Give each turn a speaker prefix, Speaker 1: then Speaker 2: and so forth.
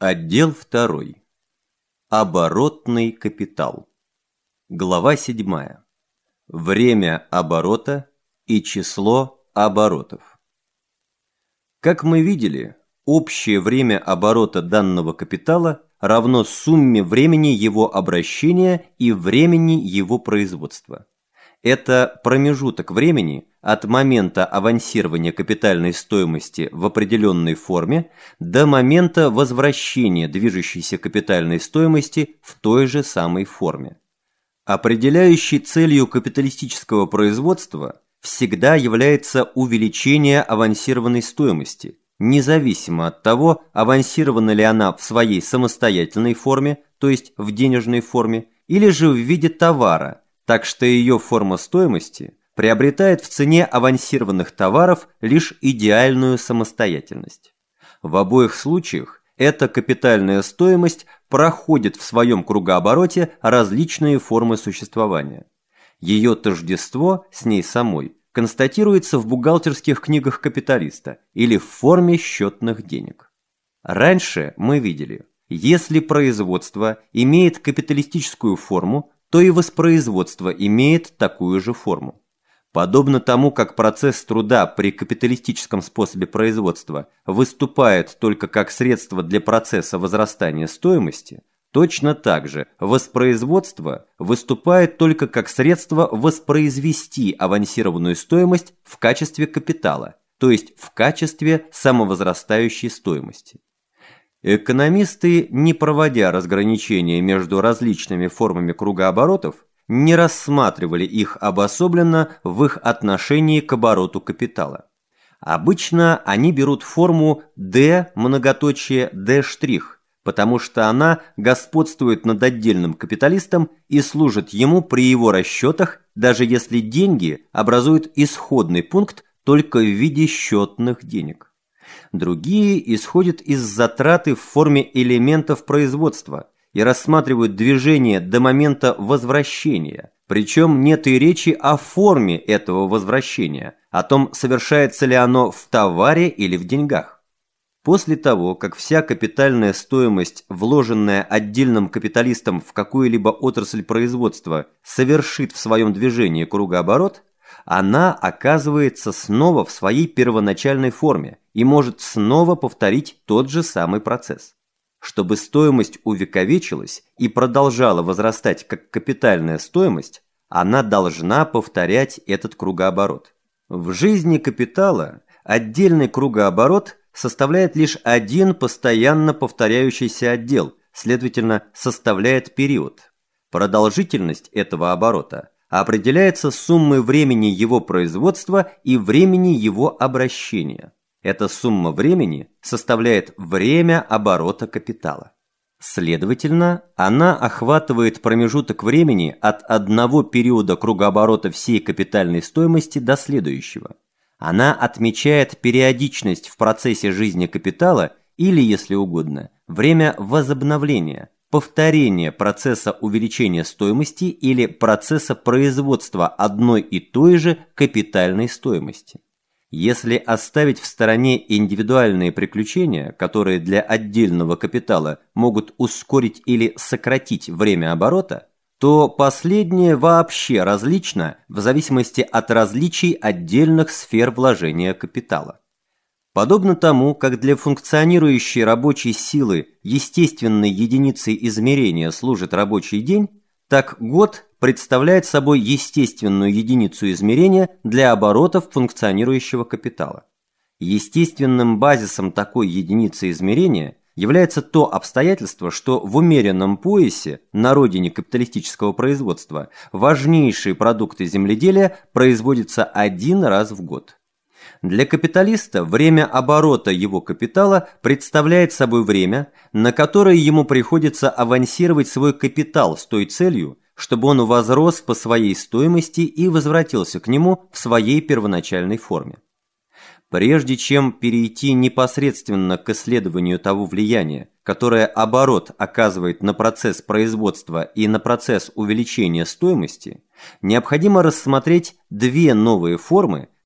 Speaker 1: Отдел 2. Оборотный капитал. Глава 7. Время оборота и число оборотов. Как мы видели, общее время оборота данного капитала равно сумме времени его обращения и времени его производства. Это промежуток времени от момента авансирования капитальной стоимости в определенной форме до момента возвращения движущейся капитальной стоимости в той же самой форме. Определяющей целью капиталистического производства всегда является увеличение авансированной стоимости, независимо от того, авансирована ли она в своей самостоятельной форме, то есть в денежной форме, или же в виде товара – так что ее форма стоимости приобретает в цене авансированных товаров лишь идеальную самостоятельность. В обоих случаях эта капитальная стоимость проходит в своем кругообороте различные формы существования. Ее тождество с ней самой констатируется в бухгалтерских книгах капиталиста или в форме счетных денег. Раньше мы видели, если производство имеет капиталистическую форму, то и воспроизводство имеет такую же форму. Подобно тому, как процесс труда при капиталистическом способе производства выступает только как средство для процесса возрастания стоимости, точно так же воспроизводство выступает только как средство воспроизвести авансированную стоимость в качестве капитала, то есть в качестве самовозрастающей стоимости. Экономисты, не проводя разграничения между различными формами кругооборотов, не рассматривали их обособленно в их отношении к обороту капитала. Обычно они берут форму D многоточие D', потому что она господствует над отдельным капиталистом и служит ему при его расчетах, даже если деньги образуют исходный пункт только в виде счетных денег. Другие исходят из затраты в форме элементов производства и рассматривают движение до момента возвращения. Причем нет и речи о форме этого возвращения, о том, совершается ли оно в товаре или в деньгах. После того, как вся капитальная стоимость, вложенная отдельным капиталистом в какую-либо отрасль производства, совершит в своем движении кругооборот, она оказывается снова в своей первоначальной форме и может снова повторить тот же самый процесс. Чтобы стоимость увековечилась и продолжала возрастать как капитальная стоимость, она должна повторять этот кругооборот. В жизни капитала отдельный кругооборот составляет лишь один постоянно повторяющийся отдел, следовательно, составляет период. Продолжительность этого оборота – определяется суммой времени его производства и времени его обращения. Эта сумма времени составляет время оборота капитала. Следовательно, она охватывает промежуток времени от одного периода кругооборота всей капитальной стоимости до следующего. Она отмечает периодичность в процессе жизни капитала или, если угодно, время возобновления – повторение процесса увеличения стоимости или процесса производства одной и той же капитальной стоимости. Если оставить в стороне индивидуальные приключения, которые для отдельного капитала могут ускорить или сократить время оборота, то последнее вообще различно в зависимости от различий отдельных сфер вложения капитала. Подобно тому, как для функционирующей рабочей силы естественной единицей измерения служит рабочий день, так год представляет собой естественную единицу измерения для оборотов функционирующего капитала. Естественным базисом такой единицы измерения является то обстоятельство, что в умеренном поясе на родине капиталистического производства важнейшие продукты земледелия производятся один раз в год. Для капиталиста время оборота его капитала представляет собой время, на которое ему приходится авансировать свой капитал с той целью, чтобы он возрос по своей стоимости и возвратился к нему в своей первоначальной форме. Прежде чем перейти непосредственно к исследованию того влияния, которое оборот оказывает на процесс производства и на процесс увеличения стоимости, необходимо рассмотреть две новые формы,